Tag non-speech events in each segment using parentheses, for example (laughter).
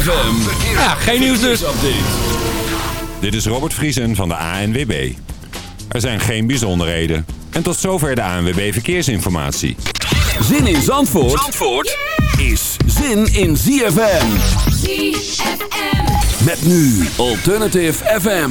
ZFM. Ja, geen nieuws dus. Dit is Robert Vriesen van de ANWB. Er zijn geen bijzonderheden. En tot zover de ANWB Verkeersinformatie. Zin in Zandvoort, Zandvoort is zin in ZFM. ZFM. Met nu Alternative FM.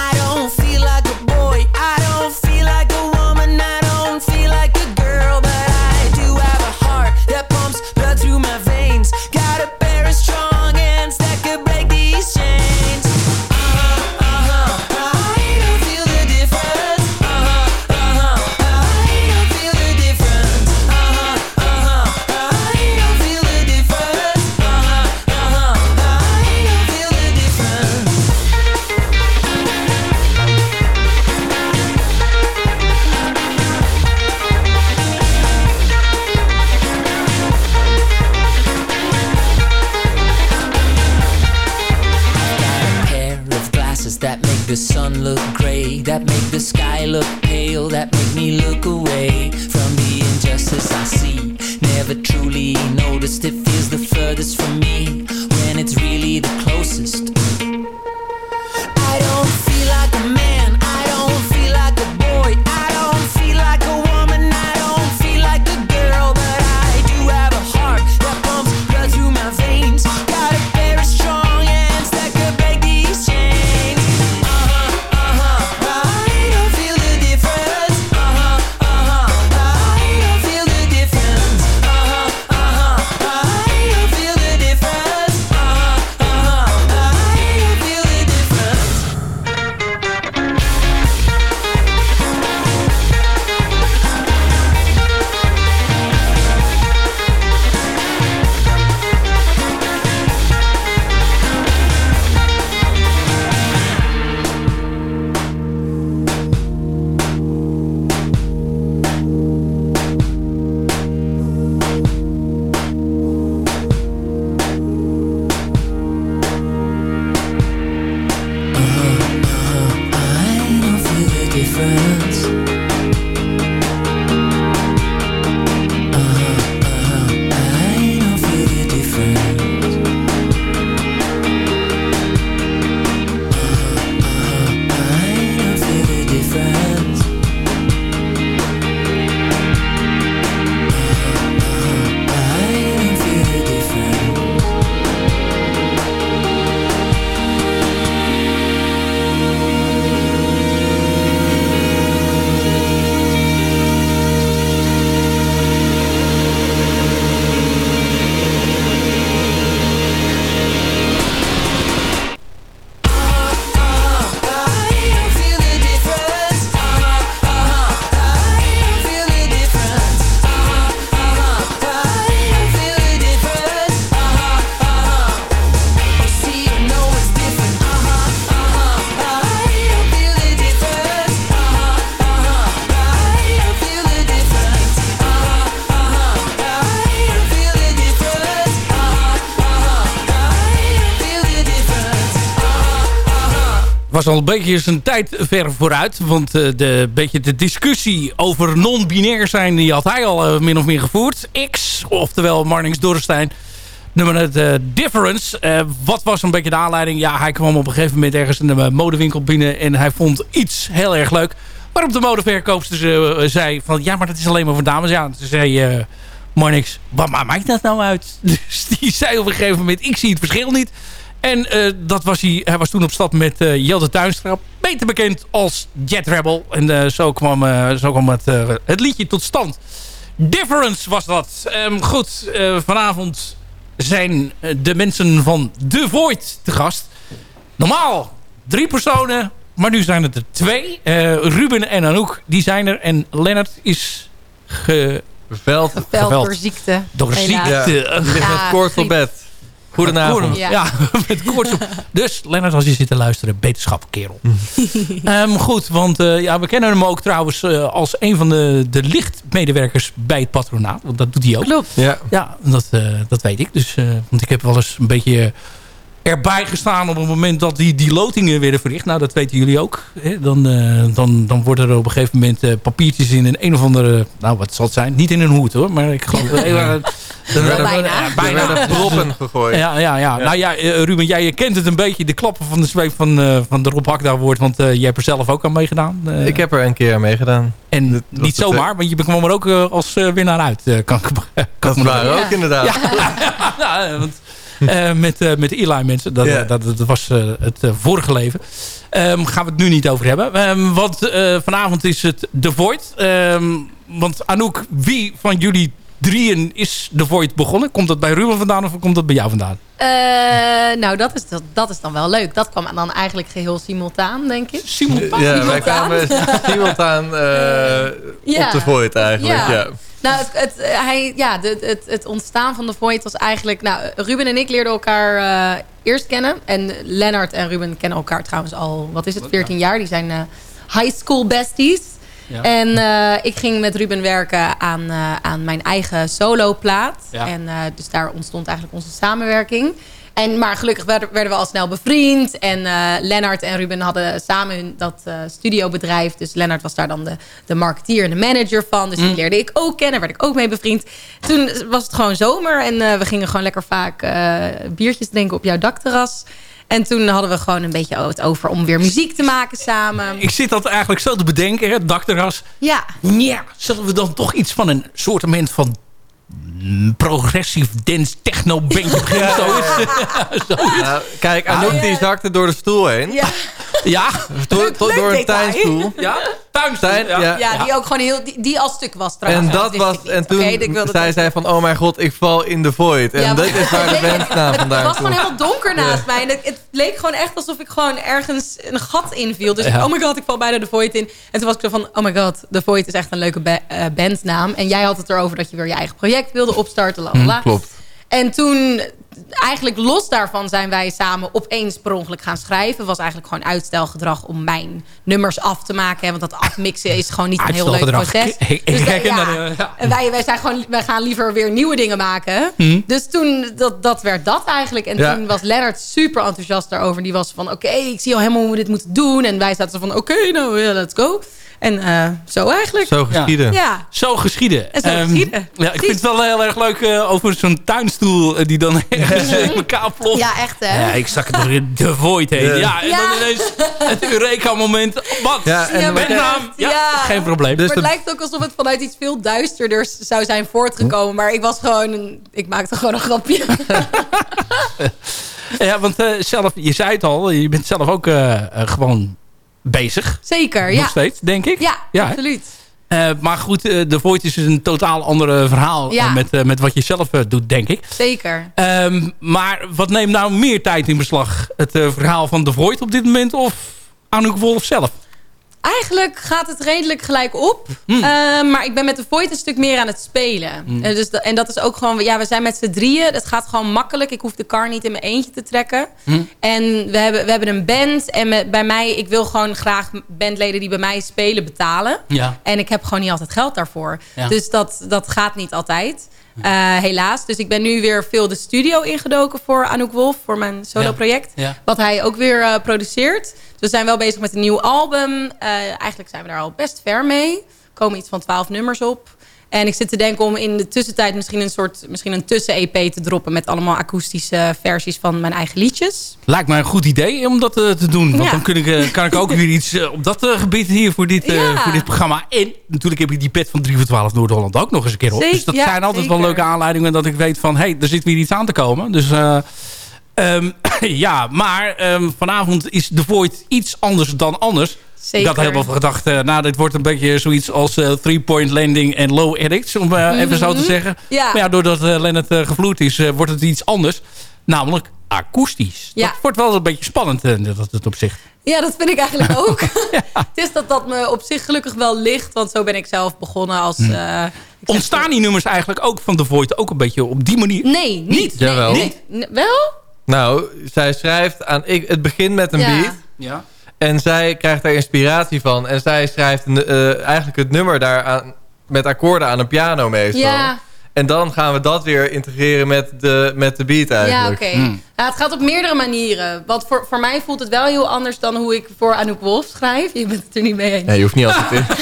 was al een beetje zijn tijd ver vooruit. Want eh, de, beetje de discussie over non-binair zijn... die had hij al eh, min of meer gevoerd. X, oftewel Marnix Dorrestein... Nummer het eh, Difference. Wat was een beetje de aanleiding? Ja, hij kwam op een gegeven moment ergens in de modewinkel binnen... en hij vond iets heel erg leuk. Waarop de modeverkoopster zei van... ja, maar dat is alleen maar voor dames. Ja, toen zei Marnix... wat ma- maakt dat nou uit? (laughs) Dus die zei op een gegeven moment... ik zie het verschil niet. En eh, dat was hij, hij was toen op stap met eh Jelte Tuinstra. Beter bekend als Jet Rebel. En eh, zo kwam, eh, zo kwam het, eh, het liedje tot stand. Difference was dat. Ehm, goed, eh, vanavond zijn de mensen van The Void te gast. Normaal drie personen, maar nu zijn het er twee. Eh, Ruben en Anouk, die zijn er. En Lennart is Veld. Veld Geweld. door ziekte. Door helaas. ziekte. Ja. Ligt met op griep. bed. Goedenavond. Ja. Ja, (laughs) met koorts op. Dus Lennart, als je zit te luisteren, beterschap, kerel. (laughs) Ehm, goed, want eh, ja, we kennen hem ook trouwens eh, als een van de, de lichtmedewerkers bij het patronaat. Want dat doet hij ook. Klopt. Ja. Ja, dat, eh, dat weet ik. Dus, eh, want ik heb wel eens een beetje erbij gestaan op het moment dat die, die lotingen werden verricht. Nou, dat weten jullie ook. Hè? Dan, eh, dan, dan worden er op een gegeven moment eh, papiertjes in een, een of andere... Nou, wat zal het zijn? Niet in een hoed hoor, maar ik geloof... dan- dan- bijna. bijna. werden proppen gegooid. Ja, ja, ja. Nou ja, eh, Ruben, jij kent het een beetje. De klappen van de zweep van, eh, van de Rob Hakda woord. Want eh, jij hebt er zelf ook aan meegedaan. Ik heb er een keer aan meegedaan. en dat niet zomaar, want je kwam er ook als winnaar uit. eh, kan, kan Dat waren Ja. ook inderdaad. ja, (laughs) want, eh, met, eh met Eli mensen. Dat, Ja. dat, dat was eh, het eh, vorige leven. Ehm, gaan we het nu niet over hebben. Ehm, want eh, vanavond is het The Void. Ehm, want Anouk, wie van jullie drieën is The Void begonnen? Komt dat bij Ruben vandaan of komt dat bij jou vandaan? Eh, nou, dat is, dat, dat is dan wel leuk. Dat kwam dan eigenlijk geheel simultaan, denk ik. Simultaan? Ja, wij Simultaan. kwamen simultaan eh Ja. op de Void eigenlijk. Ja. Ja. Nou, het, eh, hij, ja, de, het, het ontstaan van de Void was eigenlijk... Nou, Ruben en ik leerden elkaar eh, eerst kennen. En Lennart en Ruben kennen elkaar trouwens al, wat is het, 14 jaar. Die zijn eh, high school besties. Ja. En ik ging met Ruben werken aan, aan mijn eigen soloplaat. Ja. En dus daar ontstond eigenlijk onze samenwerking. En, maar gelukkig werden, we al snel bevriend. En eh Lennart en Ruben hadden samen hun, dat eh, studiobedrijf. Dus Lennart was daar dan de, de marketeer en de manager van. Dus die leerde ik ook kennen. Werd ik ook mee bevriend. Toen was het gewoon zomer. En eh, we gingen gewoon lekker vaak biertjes drinken op jouw dakterras. En toen hadden we gewoon een beetje het over om weer muziek te maken samen. Ik zit dat eigenlijk zo te bedenken, hè, het dakterras. Ja, Ja, zullen we dan toch iets van een soortement van mm, progressief dance techno bandje beginnen? Zo is (laughs) Nou, kijk, Anouk die zakte door de stoel heen. ja. Ja? (laughs) Door, door, door een tuinstoel. Ja? Tuinstoel. Tuin, ja. Ja, die ook gewoon heel... Die, die als stuk was trouwens. En dat was, en toen ik zei zij van, oh mijn god, ik val in de void. En Ja, dat is waar de je, bandnaam Het vandaan was gewoon helemaal donker naast mij. En het, het leek gewoon echt alsof ik gewoon ergens een gat inviel. Dus Ja. oh my god, ik val bijna de Void in. En toen was ik zo van, oh my god, de Void is echt een leuke ba- eh, bandnaam. En jij had het erover dat je weer je eigen project wilde opstarten. la. Klopt. En toen, eigenlijk los daarvan, zijn wij samen opeens per ongeluk gaan schrijven. was eigenlijk gewoon uitstelgedrag om mijn nummers af te maken. Hè, want dat afmixen is gewoon niet een heel leuk proces. Ik- Dus ja, eh, ja. En wij, wij, zijn gewoon, wij gaan liever weer nieuwe dingen maken. Mhm. Dus toen, dat, dat werd dat eigenlijk. En Ja. toen was Lennart super enthousiast daarover. Die was van, oké, ik zie al helemaal hoe we dit moeten doen. En wij zaten van, oké, nou, ja, let's go. En eh, zo eigenlijk. Zo geschieden. Ja, Zo geschieden. En zo Ehm, geschieden. ja, ik vind het wel heel erg leuk eh, over zo'n tuinstoel eh, die dan (laughs) ergens in elkaar ploft. ja, echt hè. Ja, ik zak het door de void heen. Ja. Ja, en Ja. dan ineens het Eureka-moment. Wat? Ja, en maar- Bandnaam? Ja, Ja. geen probleem. Dus maar het de- lijkt ook alsof het vanuit iets veel duisterders zou zijn voortgekomen. Maar ik was gewoon, een, ik maakte gewoon een grapje. (laughs) Ja, want zelf, je zei het al, je bent zelf ook gewoon bezig. Zeker, Nog ja. steeds, denk ik. Ja, absoluut. Eh, maar goed, eh, The Void is dus een totaal ander verhaal Ja. eh, met, met wat je zelf doet, denk ik. Zeker. Ehm, maar wat neemt nou meer tijd in beslag? Het verhaal van The Void op dit moment of Anouk Wolf zelf? Eigenlijk gaat het redelijk gelijk op. Hmm. Eh, maar ik ben met de Void een stuk meer aan het spelen. Eh, dus da- en dat is ook gewoon... Ja, we zijn met z'n drieën. Het gaat gewoon makkelijk. Ik hoef de kar niet in mijn eentje te trekken. Hmm. En we hebben, we hebben een band. En bij mij... Ik wil gewoon graag bandleden die bij mij spelen betalen. Ja. En ik heb gewoon niet altijd geld daarvoor. Ja. Dus dat, dat gaat niet altijd. Eh, helaas. Dus ik ben nu weer veel de studio ingedoken voor Anouk Wolf. Voor mijn solo project. Ja. Wat hij ook weer produceert. We zijn wel bezig met een nieuw album. Eh, eigenlijk zijn we daar al best ver mee. Er komen iets van twaalf nummers op. En ik zit te denken om in de tussentijd misschien een soort misschien een tussen-EP te droppen met allemaal akoestische versies van mijn eigen liedjes. Lijkt mij een goed idee om dat eh, te doen. Want Ja. dan kun ik, eh, kan ik ook weer iets op dat gebied hier voor dit, Ja. voor dit programma. En natuurlijk heb ik die pet van 3 voor 12 Noord-Holland ook nog eens een keer op. Zeker, dus dat zijn altijd wel leuke aanleidingen dat ik weet van... hé, hey, er zit weer iets aan te komen. Dus ehm, (coughs) ja, maar ehm, vanavond is The Void iets anders dan anders. Zeker. Ik had helemaal gedacht, eh, nou, dit wordt een beetje zoiets als eh, three-point landing en low edits, om eh, even zo te zeggen. Mhm. Ja. Maar ja, doordat uh, Lennart gevloerd is, wordt het iets anders. Namelijk akoestisch. Ja. Dat wordt wel een beetje spannend, dat, dat opzicht. Ja, dat vind ik eigenlijk ook. (laughs) (laughs) Het is dat dat me op zich gelukkig wel ligt. Want zo ben ik zelf begonnen als... Zeg- Ontstaan die nummers eigenlijk ook van The Void ook een beetje op die manier? Nee, niet. Nee, Jawel. nee. Wel? Nou, zij schrijft aan... Ik, het begint met een Ja. beat. Ja. En zij krijgt daar inspiratie van. En zij schrijft een, eh, eigenlijk het nummer daar aan, met akkoorden aan een piano meestal. Ja, En dan gaan we dat weer integreren met de, met de beat ja eigenlijk. oké. Ja, het gaat op meerdere manieren. Want voor, voor mij voelt het wel heel anders dan hoe ik voor Anouk Wolf schrijf. Je bent het er niet mee eens. Nee, je hoeft niet altijd in. (laughs)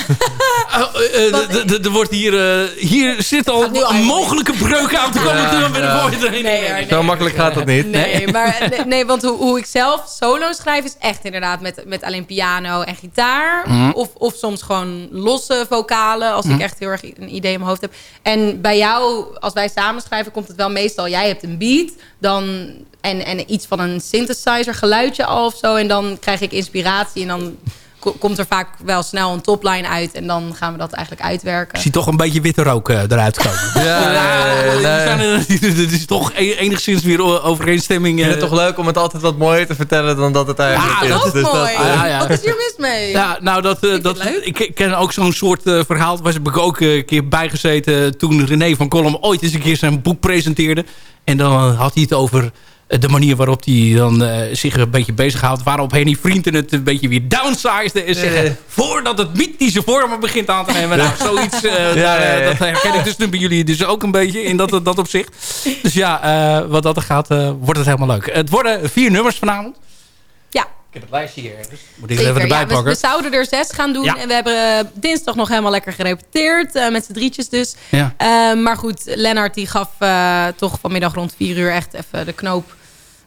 Eh, eh, d- Er wordt hier, eh, hier zit al een mogelijke breuk aan te komen. Nee, Zo makkelijk gaat dat niet. Nee, maar, (laughs) nee, want hoe, hoe ik zelf solo schrijf is echt inderdaad met, met alleen piano en gitaar. Mhm. Of, of soms gewoon losse vocalen als ik echt heel erg een idee in mijn hoofd heb. En bij jou, als wij samen schrijven, komt het wel meestal... jij hebt een beat dan, en, en iets van een synthesizer geluidje al of zo. En dan krijg ik inspiratie en dan komt er vaak wel snel een topline uit. En dan gaan we dat eigenlijk uitwerken. Ik zie toch een beetje witte rook eh, eruit komen. (laughs) Ja, nee, Dit is toch e- enigszins weer overeenstemming. Ik vind eh, het toch leuk om het altijd wat mooier te vertellen dan dat het eigenlijk Ja, is. dat Ook Dus dat, mooi. eh, ja, ja. Wat is hier mis mee? Ja, nou, dat, eh, dat, het ik ken ook zo'n soort eh, verhaal. Daar was ik ook een keer bijgezeten toen René van Kolm ooit eens een keer zijn boek presenteerde. En dan had hij het over de manier waarop hij dan eh, zich een beetje bezighoudt. Waarop Henny Vrienden het een beetje weer downsized en zeggen... Nee. voordat het mythische vormen begint aan te nemen. Nou, zoiets, eh, Ja, daar, ja, eh, ja. dat herken ik dus nu bij jullie dus ook een beetje in dat, dat opzicht. Dus ja, eh, wat dat er gaat, eh, wordt het helemaal leuk. Het worden vier nummers vanavond. Ja. Ik heb het lijstje hier ergens. Moet ik Zeker, even erbij ja, pakken. we zouden er zes gaan doen. Ja. En we hebben eh, dinsdag nog helemaal lekker gerepeteerd. eh, met z'n drietjes dus. Ja. Eh, maar goed, Lennart die gaf eh, toch vanmiddag rond vier uur echt even de knoop...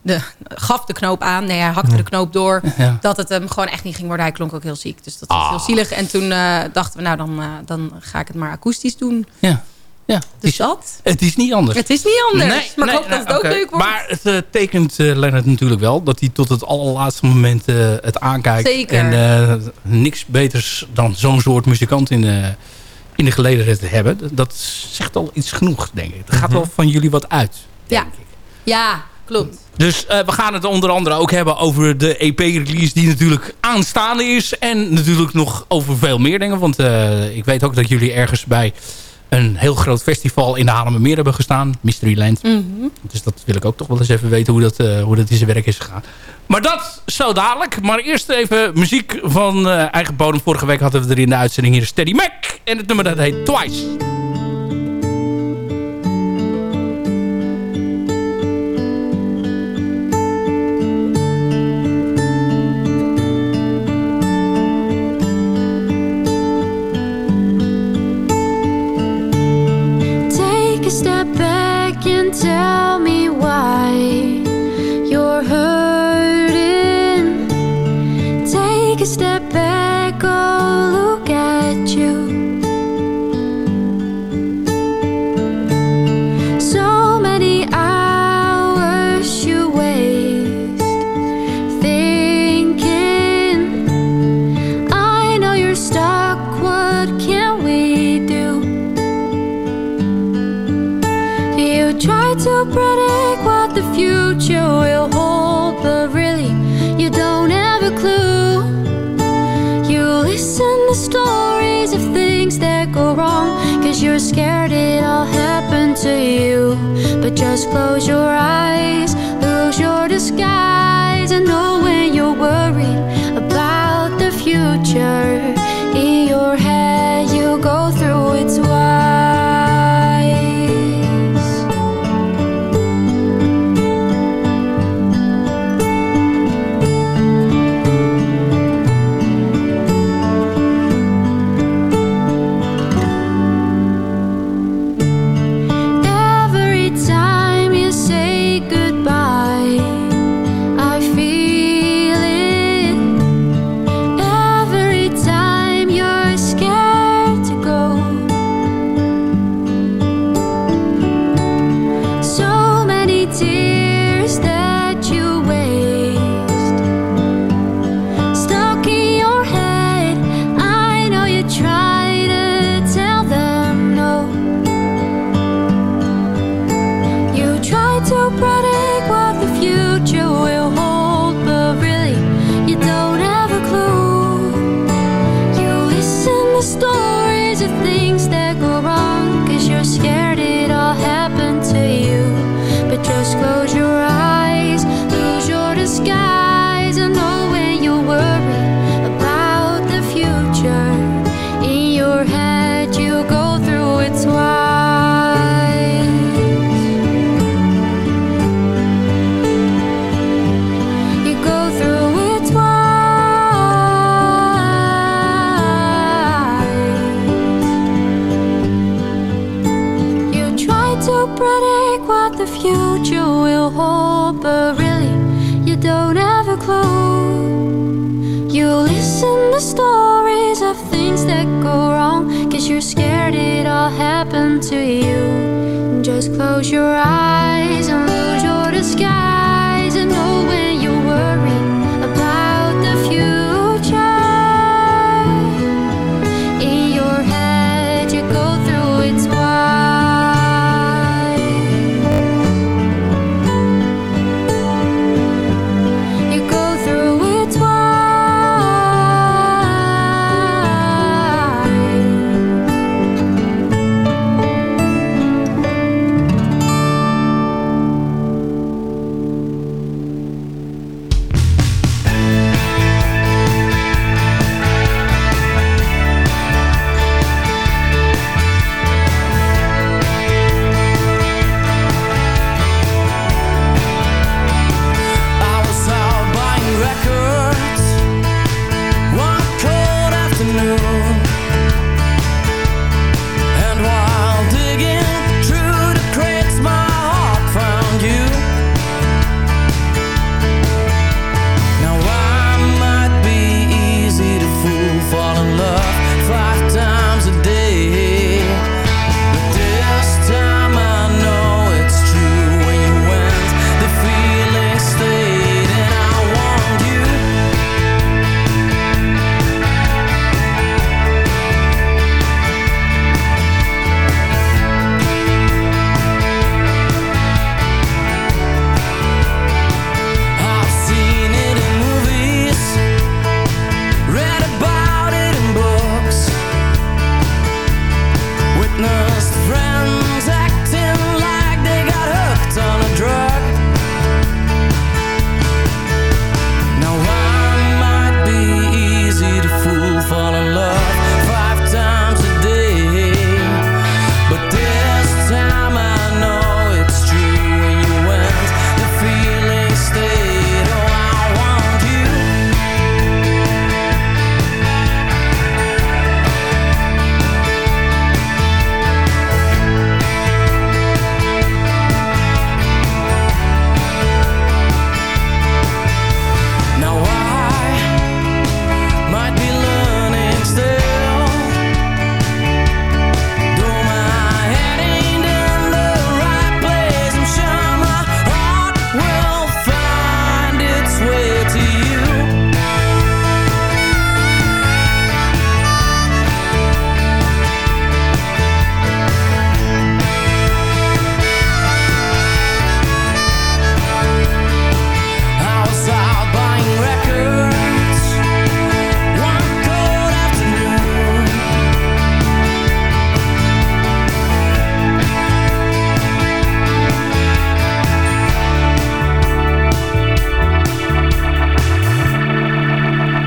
De, gaf de knoop aan. Nee, hij hakte de knoop door. Ja. Dat het hem gewoon echt niet ging worden. Hij klonk ook heel ziek. Dus dat was Ah. heel zielig. En toen eh, dachten we, nou dan, eh, dan ga ik het maar akoestisch doen. Ja. ja. Dus dat. Het is niet anders. Het is niet anders. maar ik hoop dat het ook leuk wordt. Maar het eh, tekent eh, Lennart natuurlijk wel. Dat hij tot het allerlaatste moment eh, het aankijkt. Zeker. En eh, niks beters dan zo'n soort muzikant in de, in de gelederen te hebben. Dat zegt al iets genoeg, denk ik. Er gaat wel van jullie wat uit. ja. ja, klopt. Dus eh, we gaan het onder andere ook hebben over de EP-release die natuurlijk aanstaande is. En natuurlijk nog over veel meer dingen. Want eh, ik weet ook dat jullie ergens bij een heel groot festival in de Haarlemmermeer hebben gestaan. Mysteryland. Mhm. Dus dat wil ik ook toch wel eens even weten hoe dat, eh, hoe dat in zijn werk is gegaan. Maar dat zo dadelijk. Maar eerst even muziek van eigen bodem. Vorige week hadden we er in de uitzending hier Steady Mac. En het nummer dat heet Twice. Step back and tell me why you're hurting. Take a step back, just close your eyes,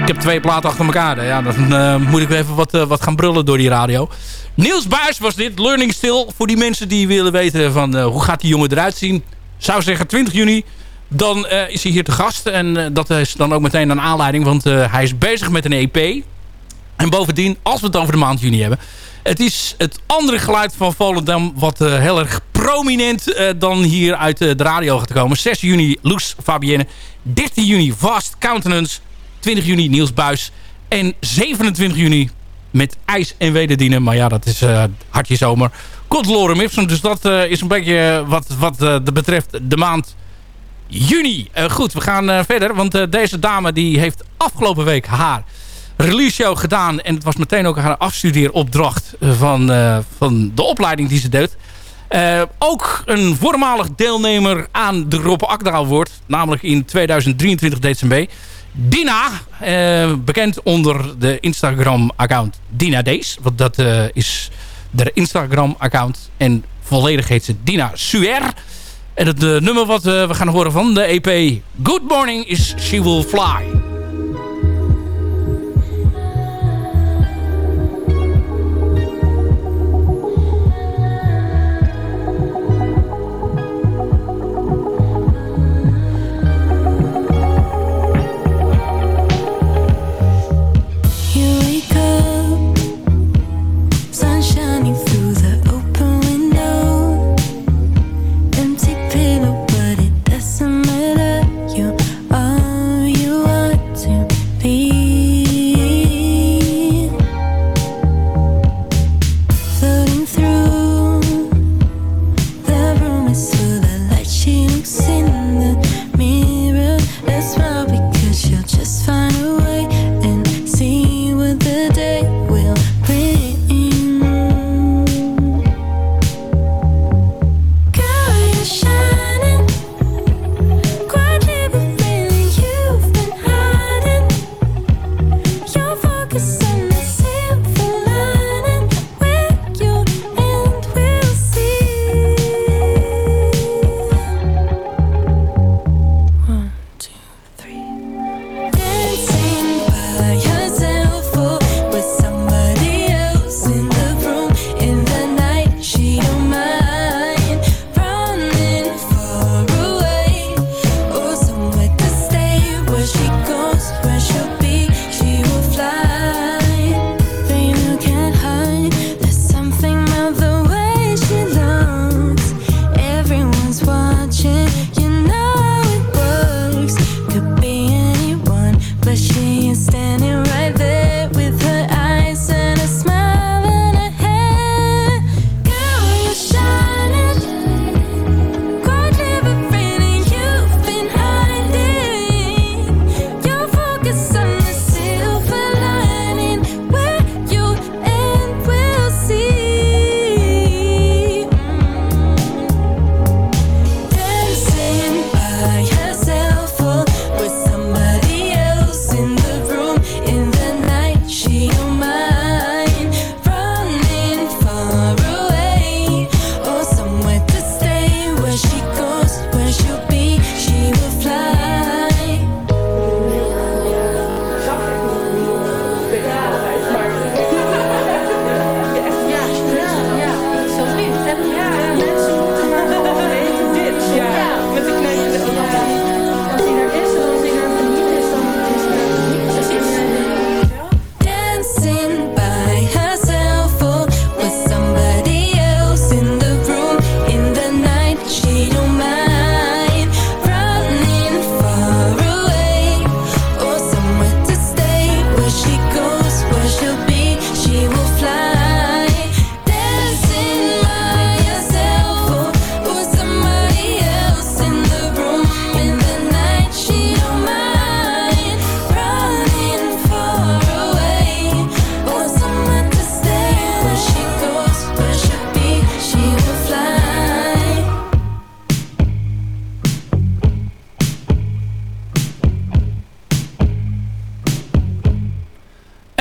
Ik heb twee platen achter elkaar. Ja, dan eh, moet ik even wat, eh, wat gaan brullen door die radio. Niels Buis was dit. Learning Still. Voor die mensen die willen weten van eh, hoe gaat die jongen eruit zien. Zou zeggen 20 juni. Dan is hij hier te gast. En dat is dan ook meteen een aanleiding. Want hij is bezig met een EP. En bovendien, als we het over de maand juni hebben. Het is het andere geluid van Volendam. Wat heel erg prominent dan hier uit de radio gaat komen. 6 juni Loes Fabienne. 13 juni Vast Countenance. 20 juni Niels Buis. En 27 juni met ijs en wederdienen. Maar ja, dat is eh, hartje zomer. Komt Lorem Ipsum. Dus dat eh, is een beetje wat, wat dat betreft de maand juni. Goed, we gaan verder. Want deze dame die heeft afgelopen week haar release show gedaan. En het was meteen ook haar afstudeeropdracht van, van de opleiding die ze deed. Ook een voormalig deelnemer aan de Rob Akda Award. Namelijk in 2023 deed ze mee. Dina, eh, bekend onder de Instagram-account Dina Days. Want dat eh, is de Instagram-account. En volledig heet ze Dina Suer. En het eh, nummer wat we gaan horen van de EP Good Morning is She Will Fly.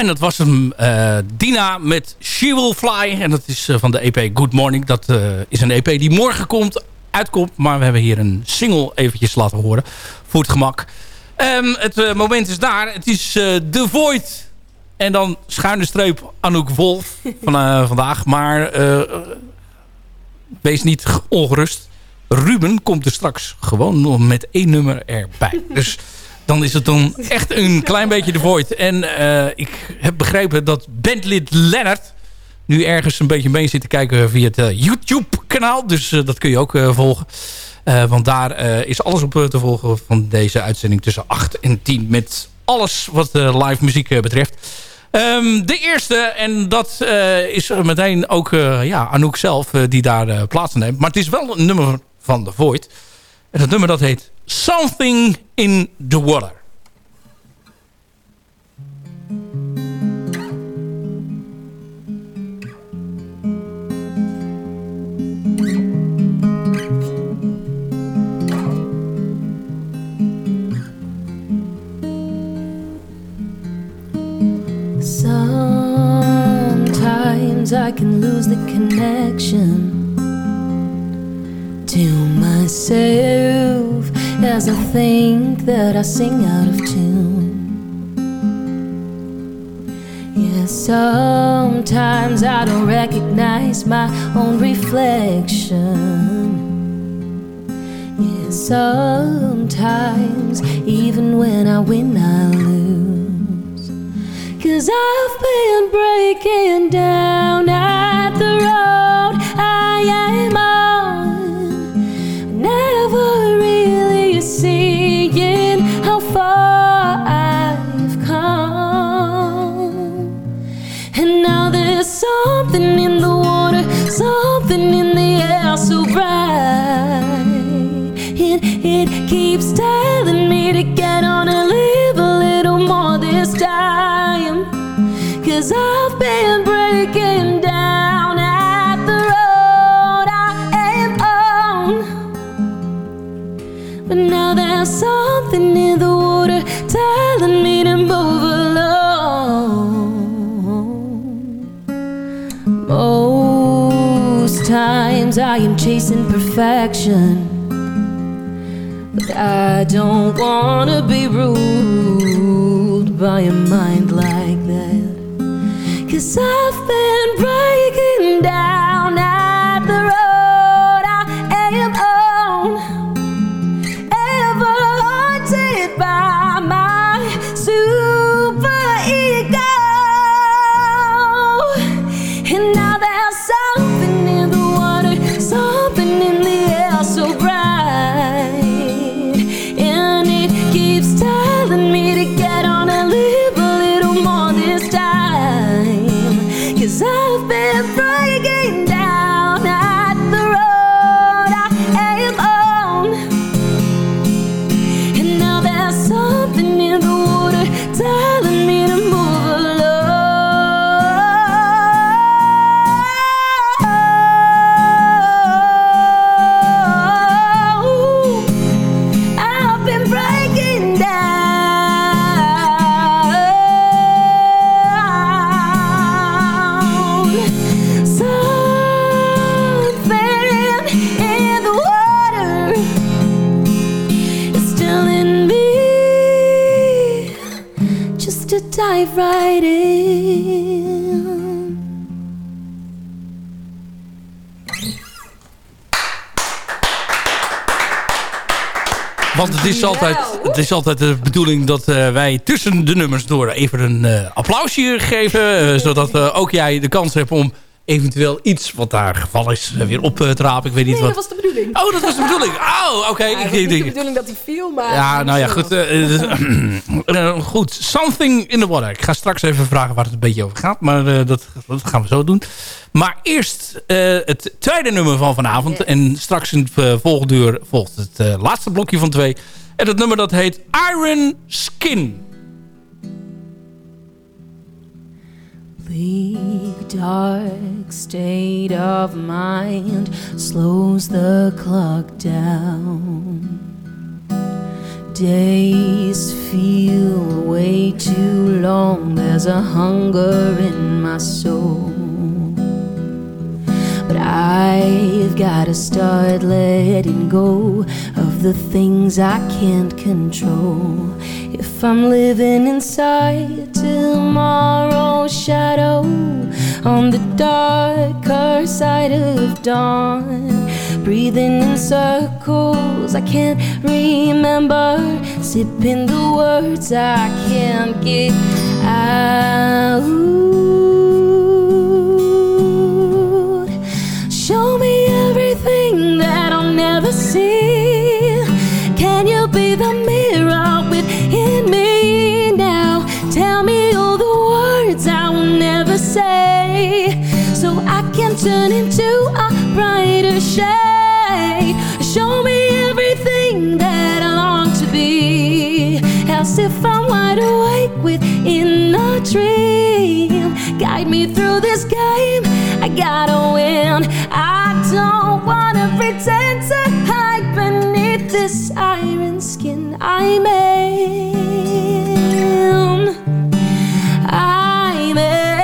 En dat was hem eh, Dina met She Will Fly. En dat is eh, van de EP Good Morning. Dat eh, is een EP die morgen komt, uitkomt. Maar we hebben hier een single eventjes laten horen. Voor het gemak. Ehm, het moment is daar. Het is The Void. En dan schuine streep Anouk Wolf van, vandaag. Maar wees niet ongerust. Ruben komt er straks gewoon nog met één nummer erbij. Dus dan is het dan echt een klein beetje de void. En eh, ik heb begrepen dat bandlid Lennart nu ergens een beetje mee zit te kijken via het eh, YouTube-kanaal. Dus eh, dat kun je ook volgen. Want daar is alles op te volgen van deze uitzending tussen 8 en 10. Met alles wat live muziek betreft. Ehm, de eerste, en dat is meteen ook ja, Anouk zelf die daar plaats neemt. Maar het is wel een nummer van The Void. En dat nummer dat heet Something in the Water. Sometimes I can lose the connection to myself as I think that I sing out of tune. Yeah, sometimes I don't recognize my own reflection. Yeah, sometimes even when I win, I lose. Cause I've been breaking down at the road I am something in the water, something in the air so bright. And it keeps telling me to get on and live a little more this time. Cause I've times I am chasing perfection. But I don't wanna be ruled by a mind like that. Cause I've been breaking down het is altijd, het is altijd de bedoeling dat eh, wij tussen de nummers door even een eh, applausje geven. eh, zodat ook jij de kans hebt om eventueel iets wat daar geval is eh, weer op eh, te rapen. Ik weet niet Nee, wat. dat was de bedoeling. Oh, dat was de bedoeling. (laughs) Oh, oké. Ja, Ik- niet de bedoeling dat hij viel, maar... Ja, nou ja, goed. eh, (clears throat) eh, goed. Something in the water. Ik ga straks even vragen waar het een beetje over gaat. Maar dat, dat gaan we zo doen. Maar eerst het tweede nummer van vanavond. En straks in het volgende uur volgt het laatste blokje van twee. En dat nummer dat heet Iron Skin. Bleak, dark state of mind slows the clock down. days feel way too long. There's a hunger in my soul. But I've gotta start letting go of the things I can't control. If I'm living inside tomorrow's shadow on the darker side of dawn, breathing in circles I can't remember, sipping the words I can't get out. The mirror within me now? Tell me all the words I will never say, so I can turn into a brighter shade. Show me everything that I long to be, as if I'm wide awake within a dream. Guide me through this game. I gotta win. I don't wanna pretend to hide beneath this iron skin I'm in. I'm in.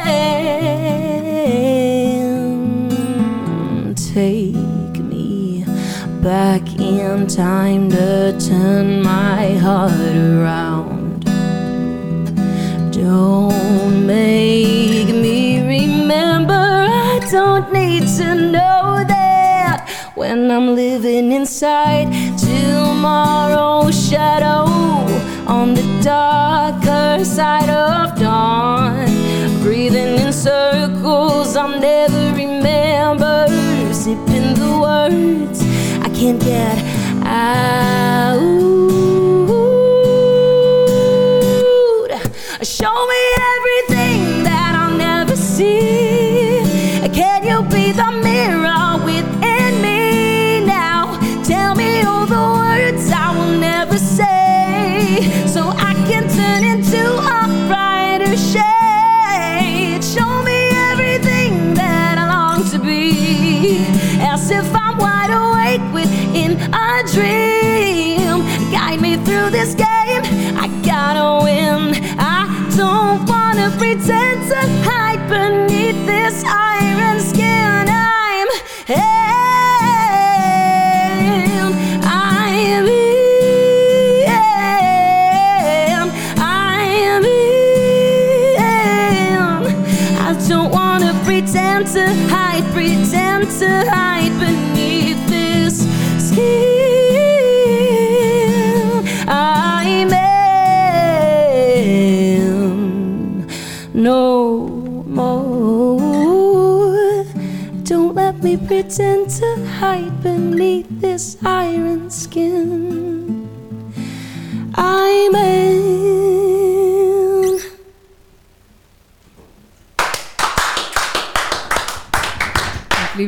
Take me back in time to turn my heart around. Don't make me remember. I don't need to know that when I'm living inside tomorrow's shadow on the darker side of dawn. Breathing in circles I'll never remember. Sipping the words I can't get out. Show me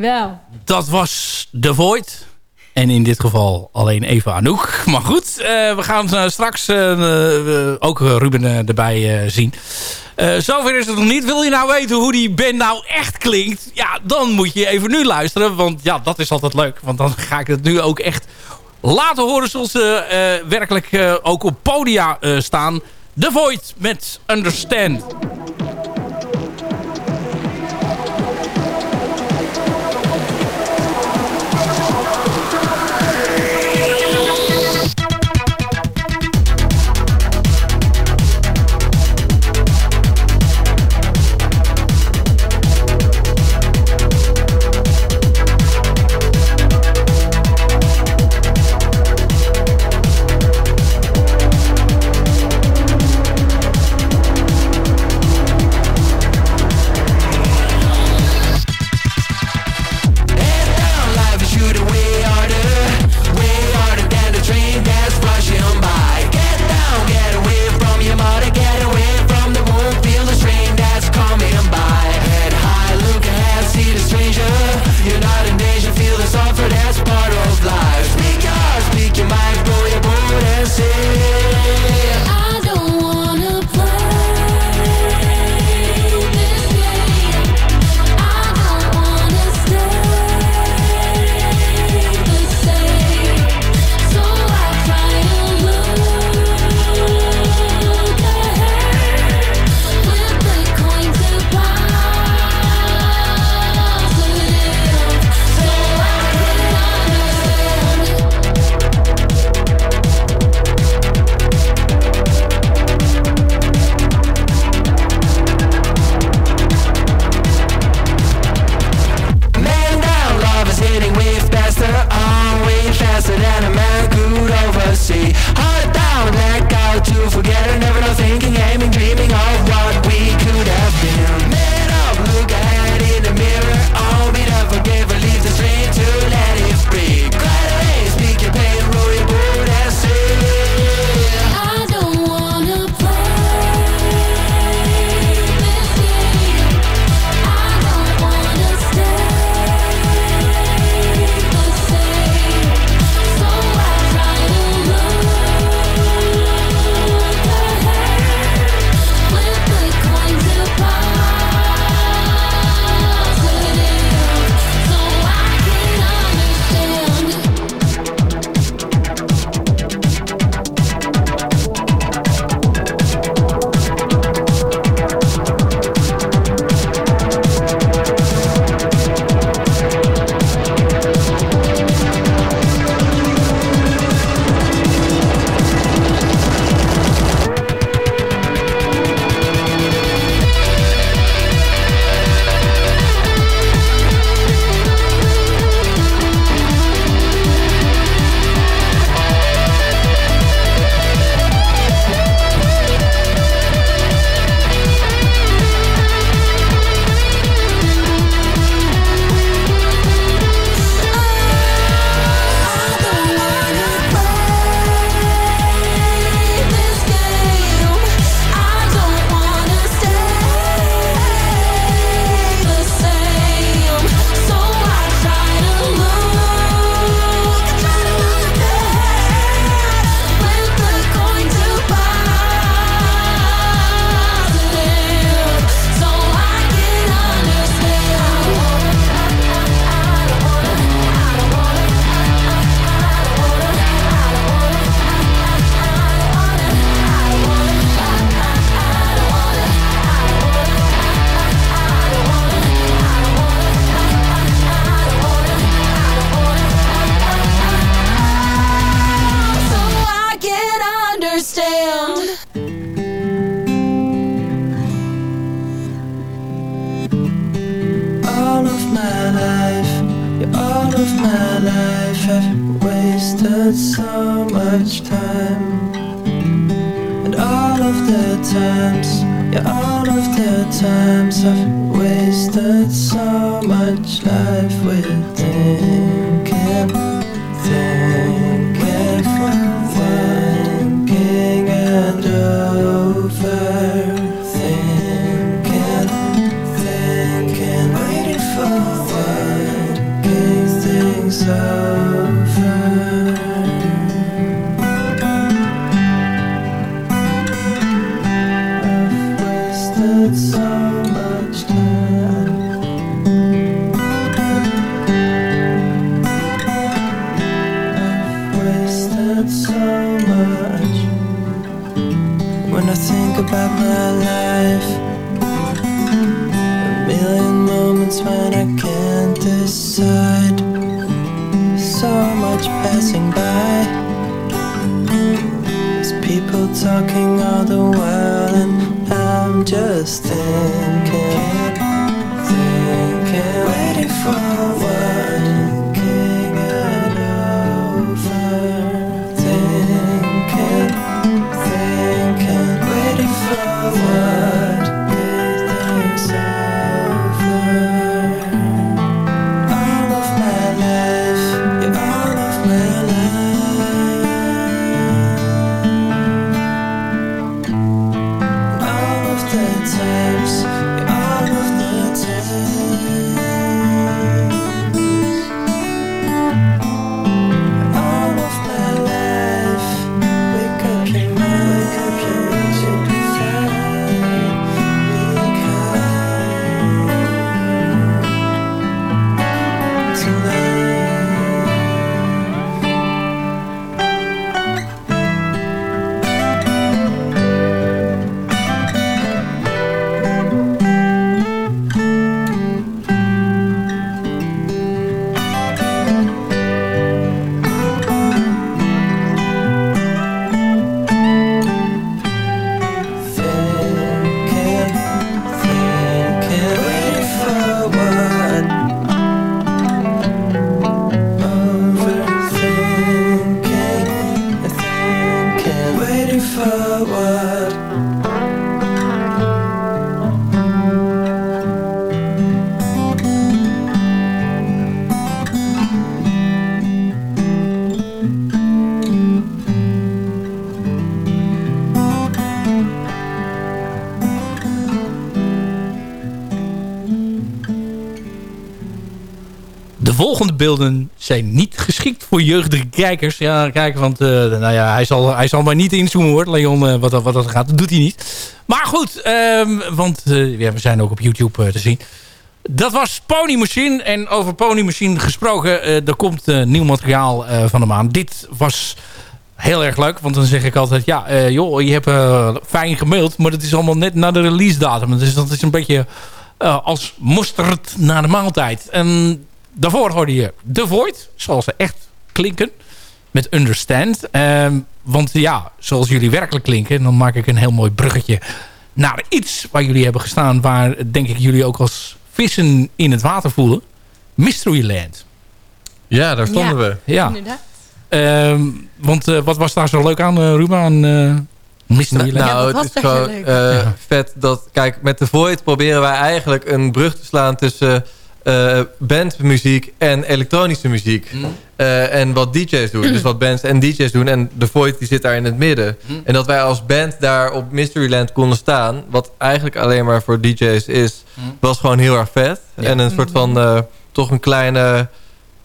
wel. Dat was The Void. En in dit geval alleen even Anouk. Maar goed, eh, we gaan eh, straks eh, ook Ruben erbij zien. Zover is het nog niet. Wil je nou weten hoe die band nou echt klinkt? Ja, dan moet je even nu luisteren. Want ja, dat is altijd leuk. Want dan ga ik het nu ook echt laten horen zoals ze werkelijk ook op podia staan. The Void met Understand. Much passing by. There's people talking all the while, and I'm just thinking, thinking, waiting for volgende beelden zijn niet geschikt voor jeugdige kijkers. Ja, kijk, want eh, nou ja, hij, zal, hij zal maar niet inzoomen hoor, Leon, eh, wat, dat- wat dat gaat. Dat doet hij niet. Maar goed, ehm, want eh, we zijn ook op YouTube te zien. Dat was Pony Machine. En over Pony Machine gesproken, er komt nieuw materiaal van de maand. Dit was heel erg leuk, want dan zeg ik altijd... ja, joh, je hebt fijn gemaild, maar het is allemaal net na de release datum. Dus dat is een beetje als mosterd na de maaltijd. En daarvoor hoorde je The Void, zoals ze echt klinken. Met Understand. Ehm, want ja, zoals jullie werkelijk klinken... dan maak ik een heel mooi bruggetje naar iets waar jullie hebben gestaan... waar denk ik jullie ook als vissen in het water voelen. Mysteryland. Ja, daar stonden Ja. we. Ja, Inderdaad. Ehm, want eh, wat was daar zo leuk aan, eh Ruben, aan eh Mysteryland? Nou, Ja, was het is gewoon eh, Ja. vet dat... Kijk, met The Void proberen wij eigenlijk een brug te slaan tussen eh, bandmuziek en elektronische muziek. Mm. Eh, en wat DJ's doen. dus (clears throat) wat bands en DJ's doen. En The Void die zit daar in het midden. Mm. En dat wij als band daar op Mysteryland konden staan... wat eigenlijk alleen maar voor DJ's is... Mm. was gewoon heel erg vet. Ja. En een soort van... eh, toch een kleine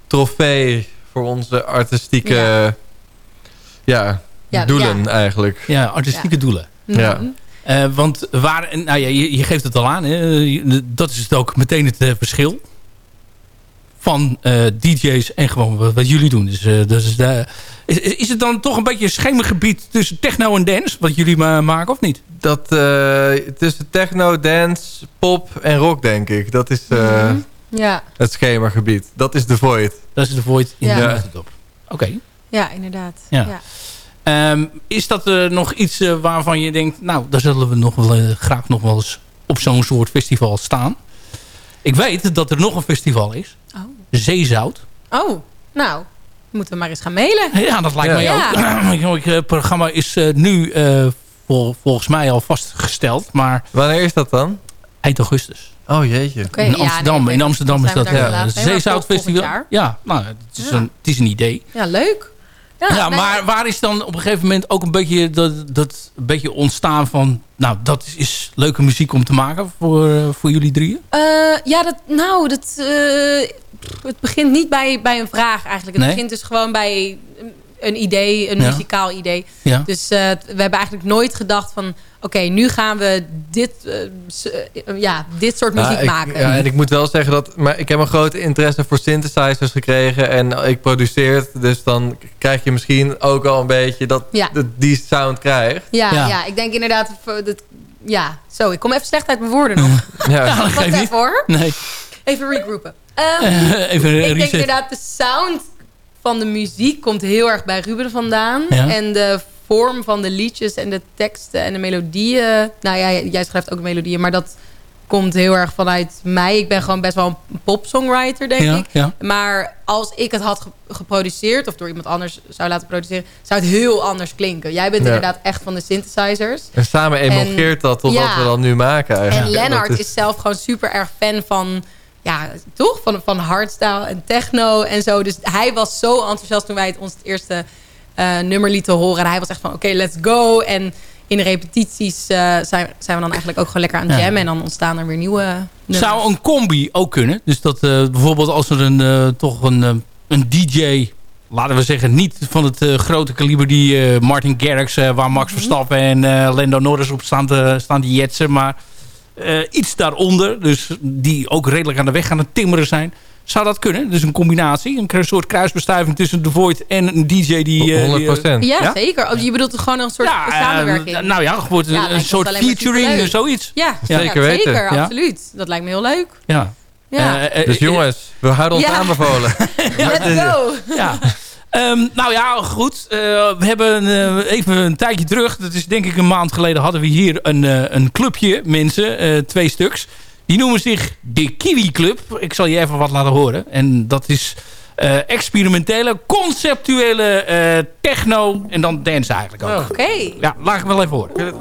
trofee voor onze artistieke... Ja. Ja, Ja, doelen ja. eigenlijk. Ja, artistieke doelen. Ja. Eh, want waar, nou ja, je, je geeft het al aan. Hè, dat is het ook meteen het eh, verschil. Van eh, DJ's en gewoon wat, wat jullie doen. Dus, dus is, is het dan toch een beetje een schemergebied tussen techno en dance? Wat jullie ma- maken of niet? Dat eh, tussen techno, dance, pop en rock, denk ik. Dat is eh, Mhm. Ja, het schemergebied. Dat is de Void. Dat is de Void in Ja. de Ja. Oké. ja inderdaad. Ja. Ja. Ehm, is dat eh, nog iets eh, waarvan je denkt... nou, daar zullen we nog wel, eh, graag nog wel eens op zo'n soort festival staan? Ik weet dat er nog een festival is. Oh. Zeezout. Oh, Nou, moeten we maar eens gaan mailen. Ja, dat lijkt Ja. mij Ja. (clears throat) ook. Het programma is eh, nu eh, vol- volgens mij al vastgesteld. Maar Wanneer is dat dan? eind augustus. Oh jeetje. In ja, Amsterdam. nee, in Amsterdam is dat ja, helaas het mee, maar Zeezout volgend Festival. jaar. Ja, nou, het is, Ja. Een, het is een idee. Ja, leuk. Ja, Ja, nee, maar waar is dan op een gegeven moment ook een beetje dat, dat een beetje ontstaan van... Nou, dat is, is leuke muziek om te maken voor, eh, voor jullie drieën? Eh, ja, dat, nou, dat, eh, het begint niet bij, bij een vraag eigenlijk. Het Nee? begint dus gewoon bij een, idee, een Ja. muzikaal idee. Ja. Dus eh, we hebben eigenlijk nooit gedacht van... oké, nu gaan we dit, eh, eh, ja, dit soort muziek Ja, ik, maken. ja, en ik moet wel zeggen dat maar ik heb een grote interesse voor synthesizers gekregen. En ik produceer het. Dus dan krijg je misschien ook al een beetje dat, Ja. dat die sound krijgt. ja, Ja. ja. ik denk inderdaad... Dat, ja, zo, ik kom even slecht uit mijn woorden nog. (laughs) Ja. dat Wacht geeft niet. even hoor. Nee, Even regroupen. (laughs) Ehm, even een ik denk inderdaad, de sound van de muziek komt heel erg bij Ruben vandaan. Ja. En de vorm van de liedjes en de teksten en de melodieën. Nou ja, jij schrijft ook melodieën, maar dat komt heel erg vanuit mij. Ik ben gewoon best wel een popsongwriter, denk Ja, ik. ja. Maar als ik het had ge- geproduceerd of door iemand anders zou laten produceren, zou het heel anders klinken. Jij bent Ja. inderdaad echt van de synthesizers. En samen emulgeert dat tot ja. wat we dan nu maken eigenlijk. En Lennart is... zelf gewoon super erg fan van... Ja, toch? Van, van hardstyle en techno en zo. Dus hij was zo enthousiast toen wij het ons het eerste eh, nummer lieten horen. En hij was echt van, oké, let's go. En in de repetities eh, zijn, zijn we dan eigenlijk ook gewoon lekker aan het Ja. jammen. En dan ontstaan er weer nieuwe nummers. Zou een combi ook kunnen? Dus dat eh, bijvoorbeeld als er een, toch een, een DJ... Laten we zeggen, niet van het grote kaliber die Martin Garrix... waar Max Verstappen en eh, Lando Norris op staan te, staan te jetsen. Maar eh, iets daaronder, dus die ook redelijk aan de weg aan het timmeren zijn. Zou dat kunnen? Dus een combinatie, een soort kruisbestuiving tussen The Void en een DJ die... eh, 100%. die, eh, Ja, Ja? zeker. Oh, je bedoelt het gewoon een soort ja, eh, samenwerking. nou ja, gewoon Ja, een, soort featuring, superleuk. zoiets. ja, Zeker ja, weten. Zeker, Ja. absoluut. Dat lijkt me heel leuk. Ja. Ja. Eh, eh, Dus jongens, we houden ons Ja. aanbevolen. (laughs) Let's go. Ja. Ehm, nou ja, goed. Eh, we hebben eh, even een tijdje terug. Dat is denk ik een maand geleden. Hadden we hier een, eh, een clubje mensen. eh, twee stuks. Die noemen zich de Kiwi Club. Ik zal je even wat laten horen. En dat is eh, experimentele, conceptuele eh, techno. En dan dance eigenlijk ook. Oké. Ja, laat ik wel even horen.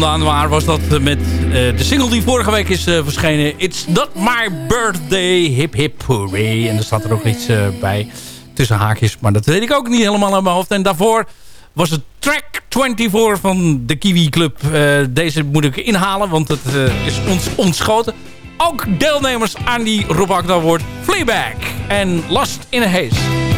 Vandaan waar was dat eh, met eh, de single die vorige week is eh, verschenen. It's not my birthday, hip hip hooray. En er staat er ook iets bij tussen haakjes. Maar dat weet ik ook niet helemaal aan mijn hoofd. En daarvoor was het track 24 van de Kiwi Club. Deze moet ik inhalen, want het is ons ontschoten. Ook deelnemers aan die Rob Agda Award. Fleabag en Lost in a Haze.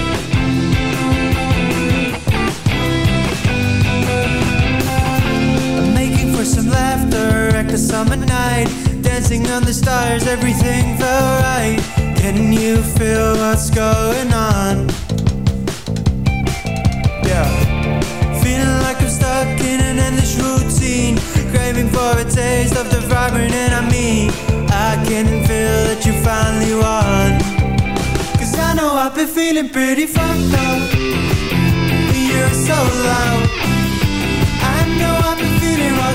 Laughter at the summer night. Dancing on the stars, everything felt right. Can you feel what's going on? Yeah. Feeling like I'm stuck in an endless routine. Craving for a taste of the vibrant and I mean. I can feel that you finally won. Cause I know I've been feeling pretty fucked up. You're so loud. I know I've been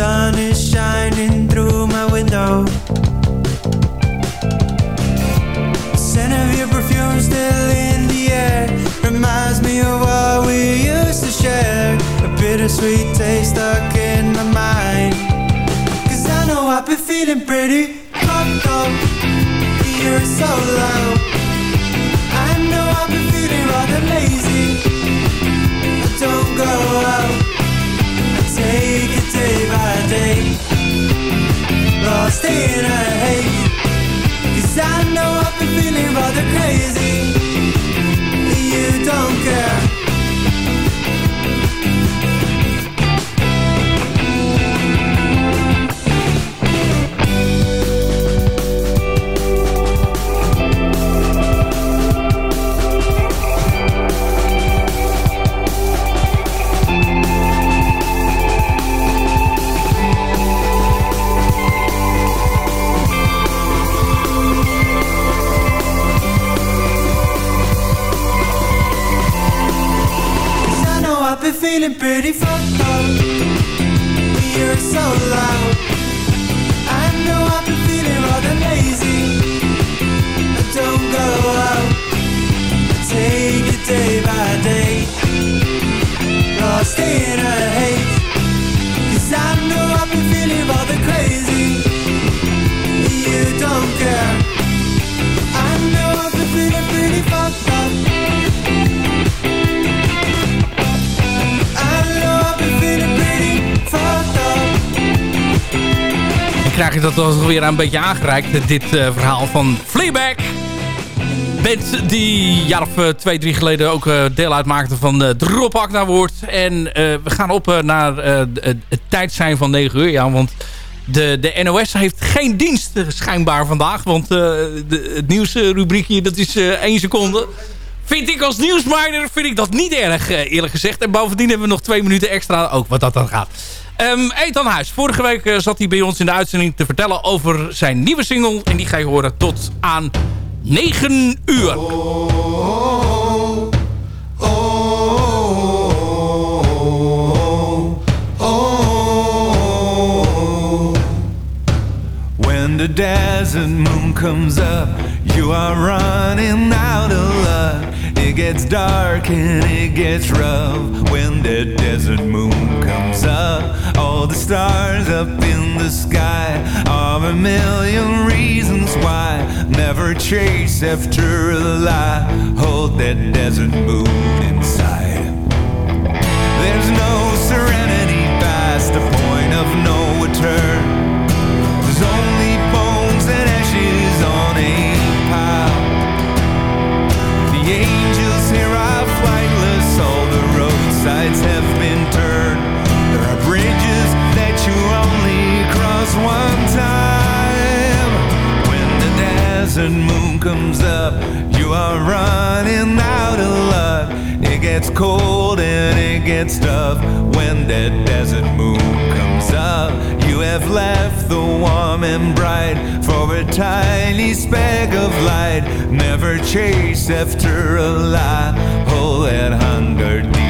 sun is shining through my window. The scent of your perfume still in the air. Reminds me of what we used to share. A bittersweet taste stuck in my mind. Cause I know I've been feeling pretty fucked up. You're so loud feeling rather crazy. Weer een beetje aangereikt. Dit eh, verhaal van Fleabag. Band die een jaar of eh, twee, drie geleden ook eh, deel uitmaakte van uh, Drop Agda Award. En we gaan op naar het, tijd zijn van 9 uur. Ja, want de, de NOS heeft geen dienst schijnbaar vandaag. Want de, het nieuwsrubriekje, dat is één seconde. Vind ik als nieuwsminer vind ik dat niet erg, eerlijk gezegd. En bovendien hebben we nog twee minuten extra, ook wat dat dan gaat. Ehm Ethan Huis, vorige week eh, zat hij bij ons in de uitzending te vertellen over zijn nieuwe single. En die ga je horen tot aan 9 uur. When the desert moon comes up, you are running out of luck. It gets dark and it gets rough when the desert moon comes up. All the stars up in the sky are a million reasons why. Never chase after a lie. Hold that desert moon inside. There's no serenity past the point of no return. was one time when the desert moon comes up, you are running out of luck. It gets cold and it gets tough when that desert moon comes up. You have left the warm and bright for a tiny speck of light. Never chase after a lie. Hold that hunger deep.